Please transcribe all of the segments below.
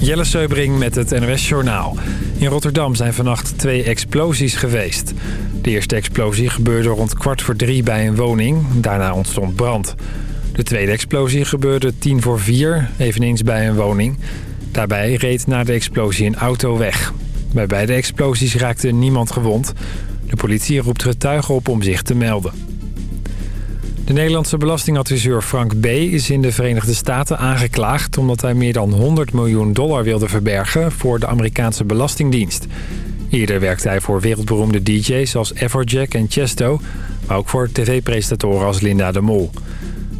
Jelle Seubring met het NOS Journaal. In Rotterdam zijn vannacht twee explosies geweest. De eerste explosie gebeurde rond kwart voor drie bij een woning. Daarna ontstond brand. De tweede explosie gebeurde tien voor vier, eveneens bij een woning. Daarbij reed na de explosie een auto weg. Bij beide explosies raakte niemand gewond. De politie roept getuigen op om zich te melden. De Nederlandse belastingadviseur Frank B. is in de Verenigde Staten aangeklaagd... omdat hij meer dan 100 miljoen dollar wilde verbergen voor de Amerikaanse Belastingdienst. Eerder werkte hij voor wereldberoemde DJ's als Everjack en Chesto... maar ook voor tv-presentatoren als Linda de Mol.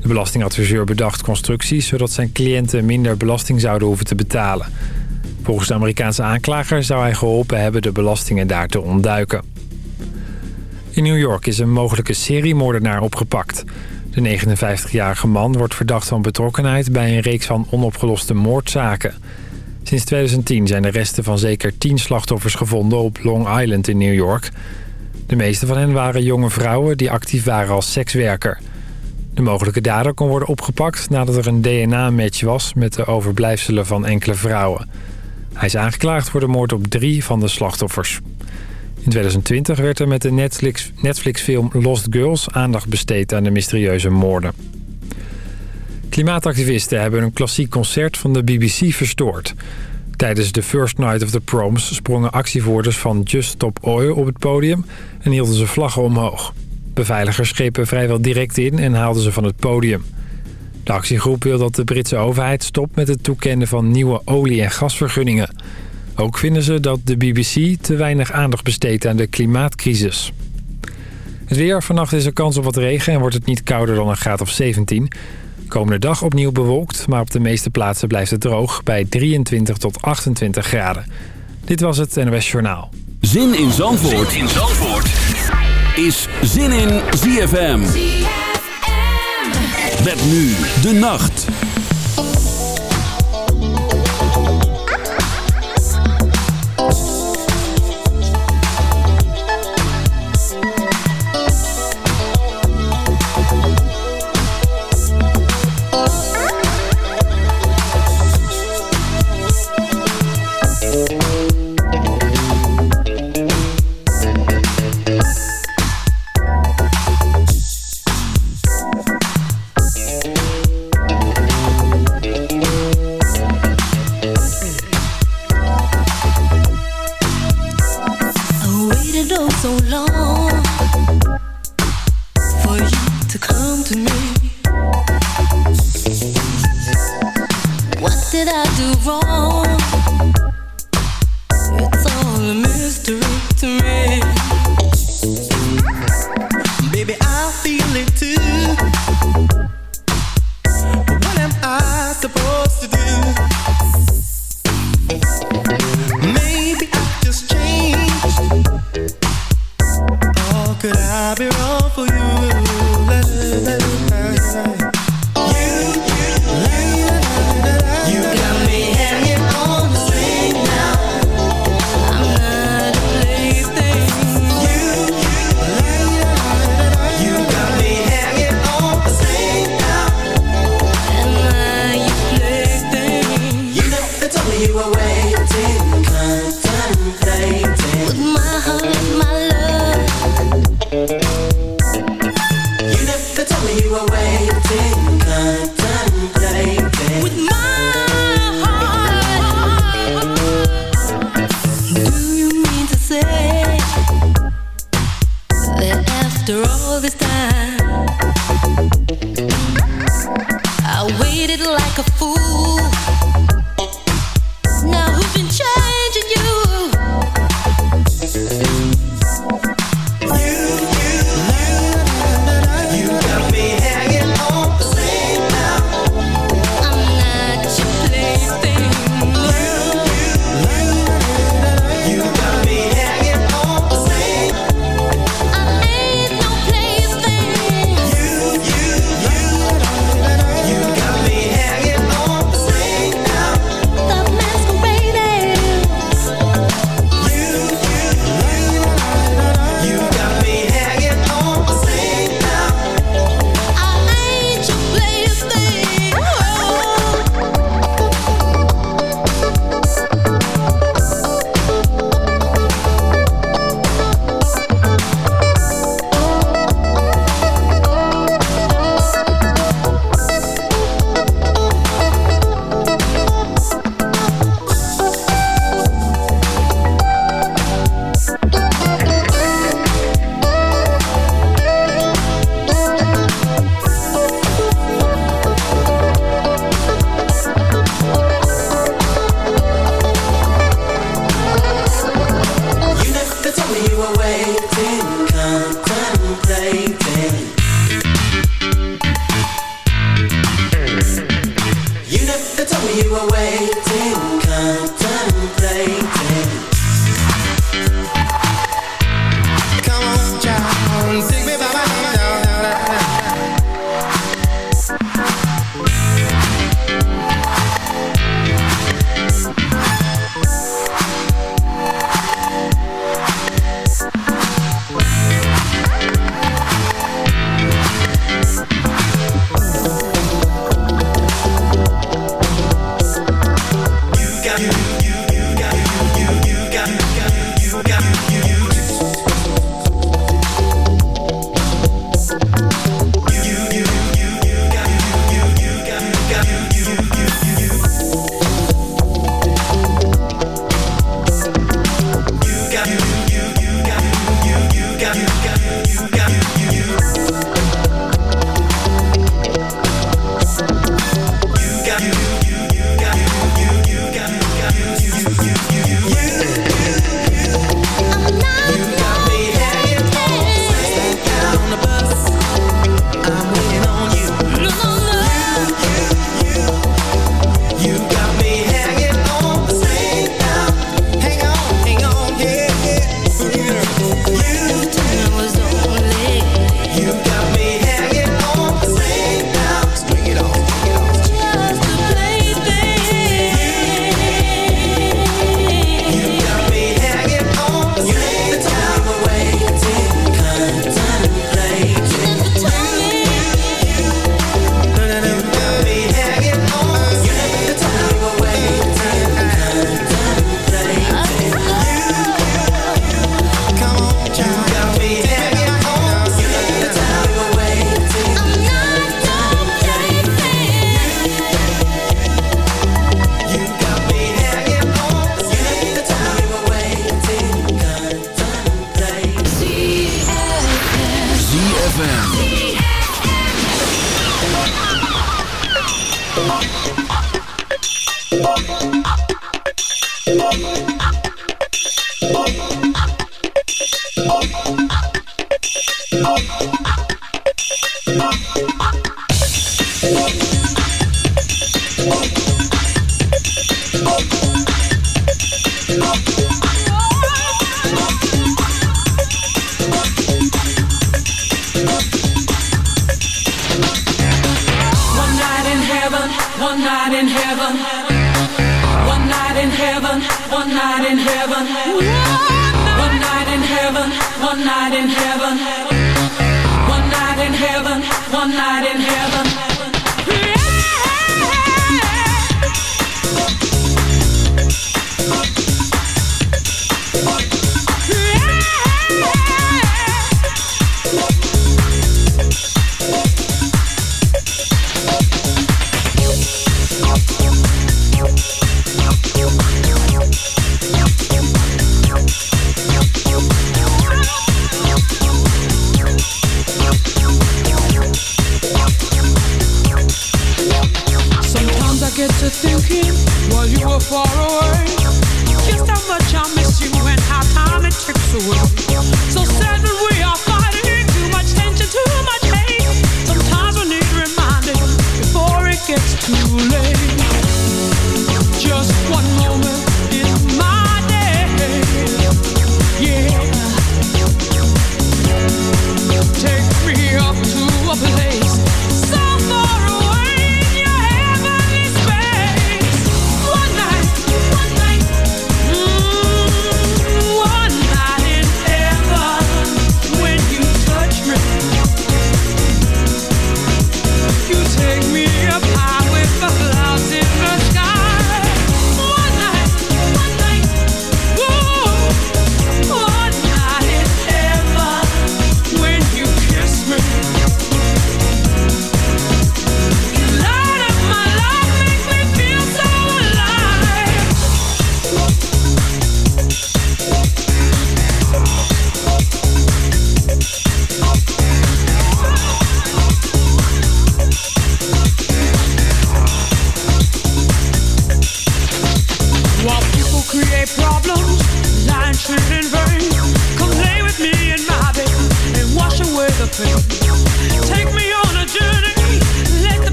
De belastingadviseur bedacht constructies... zodat zijn cliënten minder belasting zouden hoeven te betalen. Volgens de Amerikaanse aanklager zou hij geholpen hebben de belastingen daar te ontduiken. In New York is een mogelijke seriemoordenaar opgepakt. De 59-jarige man wordt verdacht van betrokkenheid bij een reeks van onopgeloste moordzaken. Sinds 2010 zijn de resten van zeker 10 slachtoffers gevonden op Long Island in New York. De meeste van hen waren jonge vrouwen die actief waren als sekswerker. De mogelijke dader kon worden opgepakt nadat er een DNA-match was met de overblijfselen van enkele vrouwen. Hij is aangeklaagd voor de moord op drie van de slachtoffers. In 2020 werd er met de Netflix-film Netflix Lost Girls aandacht besteed aan de mysterieuze moorden. Klimaatactivisten hebben een klassiek concert van de BBC verstoord. Tijdens de First Night of the Proms sprongen actievoerders van Just Stop Oil op het podium en hielden ze vlaggen omhoog. Beveiligers grepen vrijwel direct in en haalden ze van het podium. De actiegroep wil dat de Britse overheid stopt met het toekennen van nieuwe olie- en gasvergunningen. Ook vinden ze dat de BBC te weinig aandacht besteedt aan de klimaatcrisis. Het weer. Vannacht is er kans op wat regen en wordt het niet kouder dan een graad of 17. Komende dag opnieuw bewolkt, maar op de meeste plaatsen blijft het droog bij 23 tot 28 graden. Dit was het NOS Journaal. Zin in Zandvoort, zin in Zandvoort. is Zin in ZFM. ZFM. Met nu de nacht.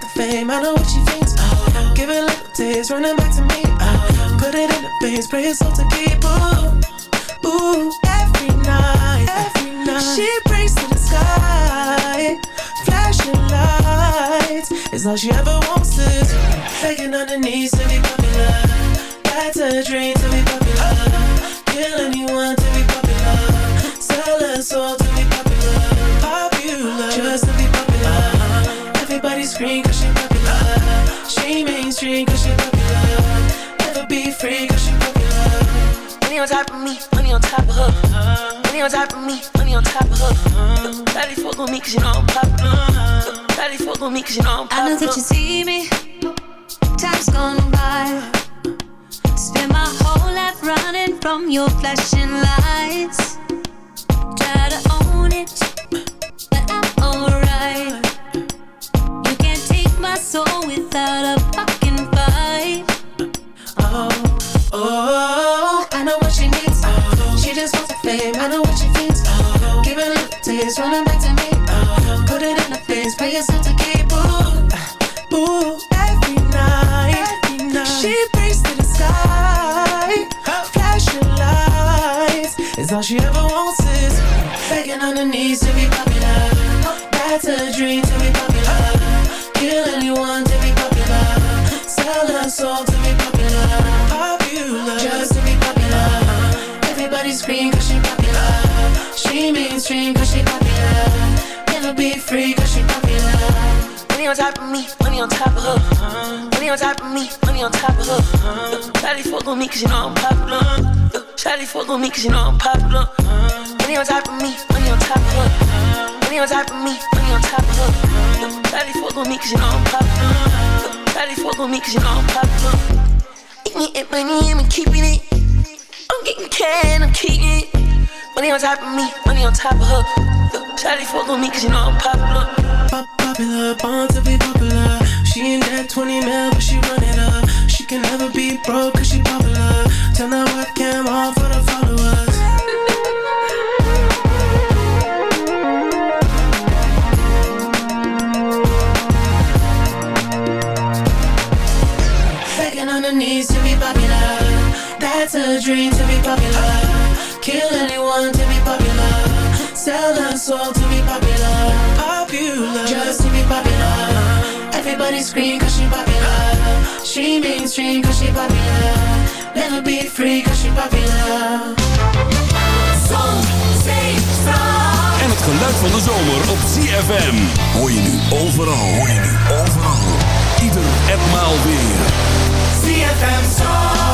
the fame, I know what she thinks. Oh, uh, giving little tears, running back to me. Oh, put it in the veins, pray it's all to keep. Ooh, ooh, every night, every night. She prays to the sky, flashing lights. It's all she ever wants is begging on her knees to be popular. That's a dream to be popular. Kill anyone to be popular. Sell her soul to be popular. screen cause she popular. She mainstream cause she popular. Never be free cause she popular. Money on top of me, money on top of her. Money on top of me, money on top of her. Look, daddy fuck on me cause you know I'm popular. Look, daddy fuck on me cause you know I'm popular. I know that you see me. Time's gone by. Spend my whole life running from your flashing lights. Try to so without a fucking fight. Oh, oh, I know what she needs. Oh, she just wants the fame. I know what she thinks. Oh, giving up the taste, running back to me. Oh, put it in the face, pay yourself to keep. Ooh, ooh, every night, every night. she prays to the sky. Flashing lights is all she ever wants is begging on her knees to be popular. That's a dream to be popular. Kill anyone to be popular. Sell her soul to be popular. Popular, just to be popular. Everybody scream cause she popular. She mainstream cause she popular. Never be free cause she popular. Money on top of me, money on top of her. Money on top of me, money on top of her. Shawty fuck on me cause you know I'm popular. Shawty fuck on me cause you know I'm popular. Money on top of me, money on top of her. Money on top of me, money on top of her. Shawty fuck on me cause you know I'm popular. Shawty fuck on me cause you know I'm popular. Eating money, I'm keeping it. I'm getting can, I'm keeping it. Money on top of me, money on top of her. Shawty fuck on me cause you know I'm popular. Pop popular, born to be popular. She ain't that 20 mil, but she run it up. She can never be broke cause she popular. Turn that webcam off for the followers. Knees to be popular. That's a dream to be popular. Kill anyone to be popular. Sell her soul to be popular. Popular, just to be popular. Everybody scream cause she popular. She mainstream cause she popular. Never be free cause she popular. En het geluid van de zomer op ZFM. Hoor je nu overal, hoor je nu overal. Ieder weer. ZFM Zandvoort.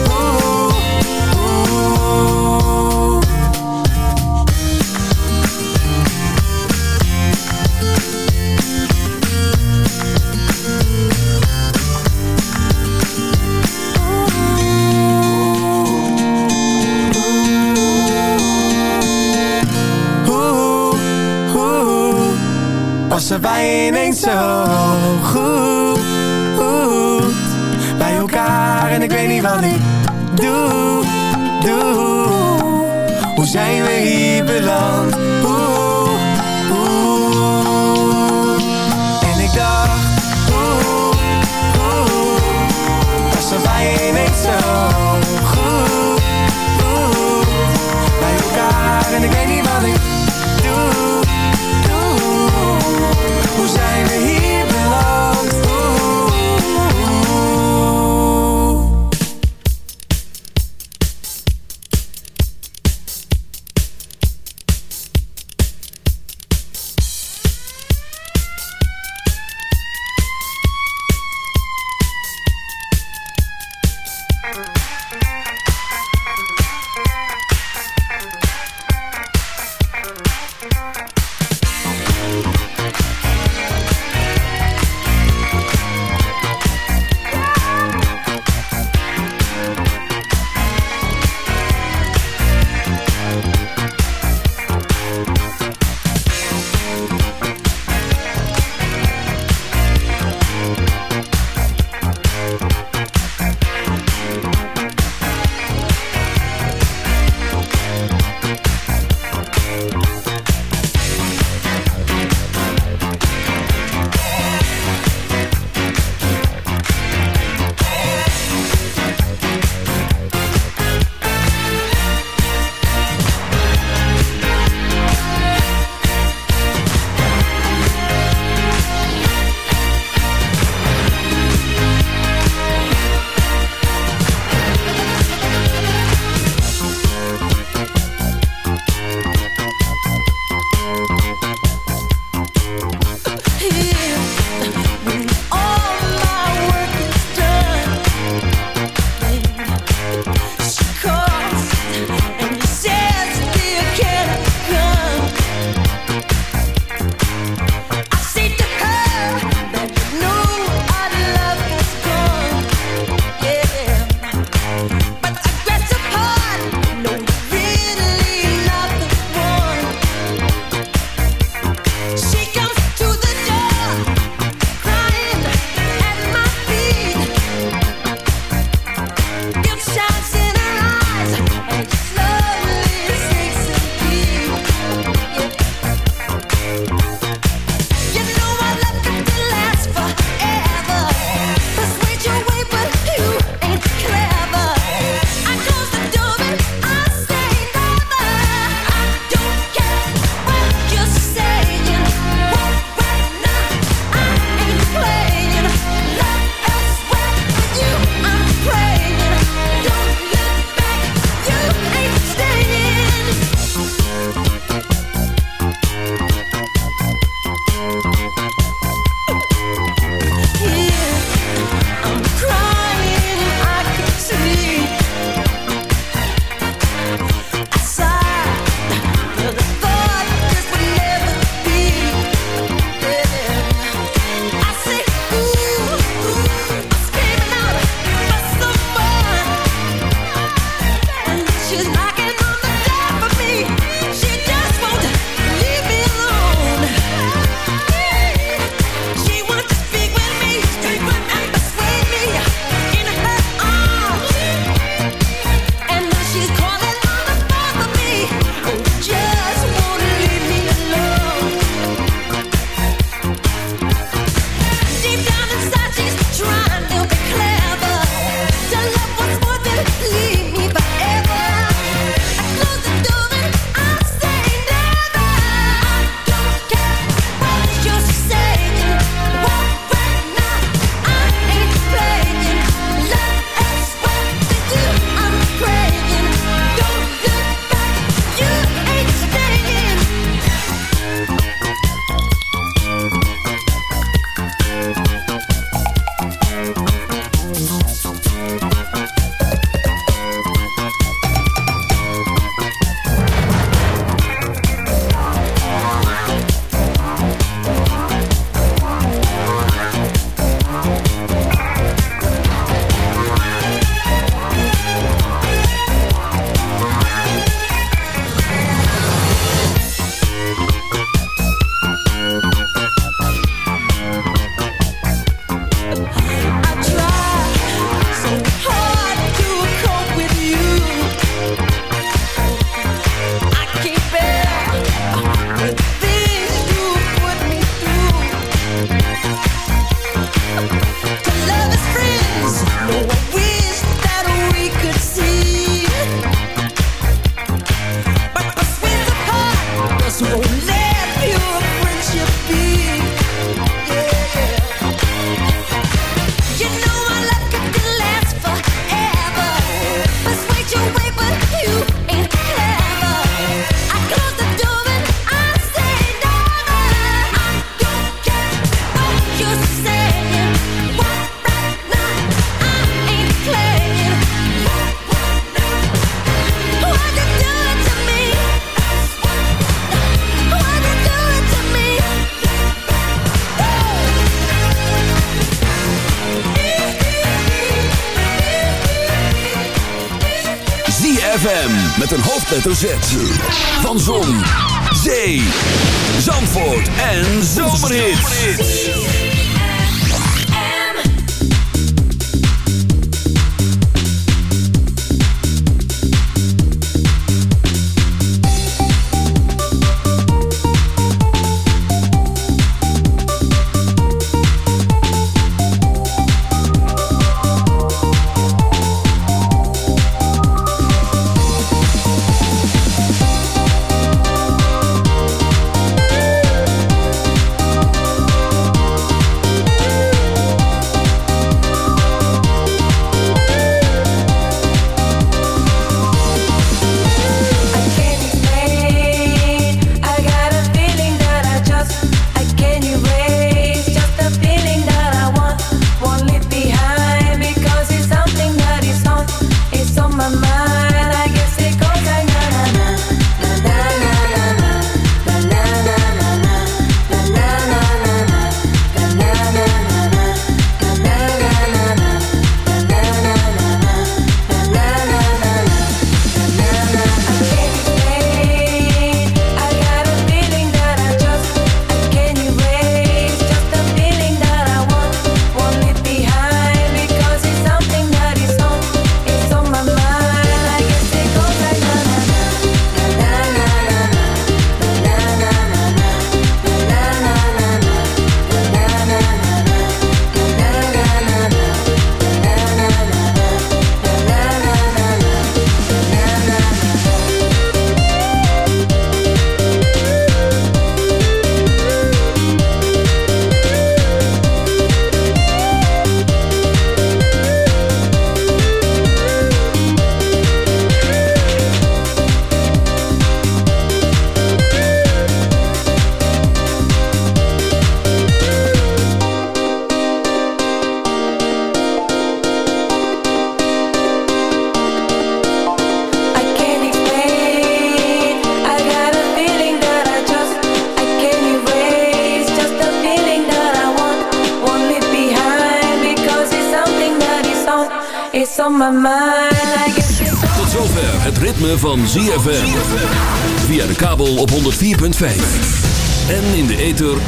Was er bij ineens zo goed goed. Bij elkaar en ik weet niet wat ik doe, doe. Hoe zijn we hier beland? Hoe, hoe En ik dacht Was er bij ineens zo goed goed Bij elkaar en ik weet niet hoofdletter Z. Van Zon, Zee, Zandvoort en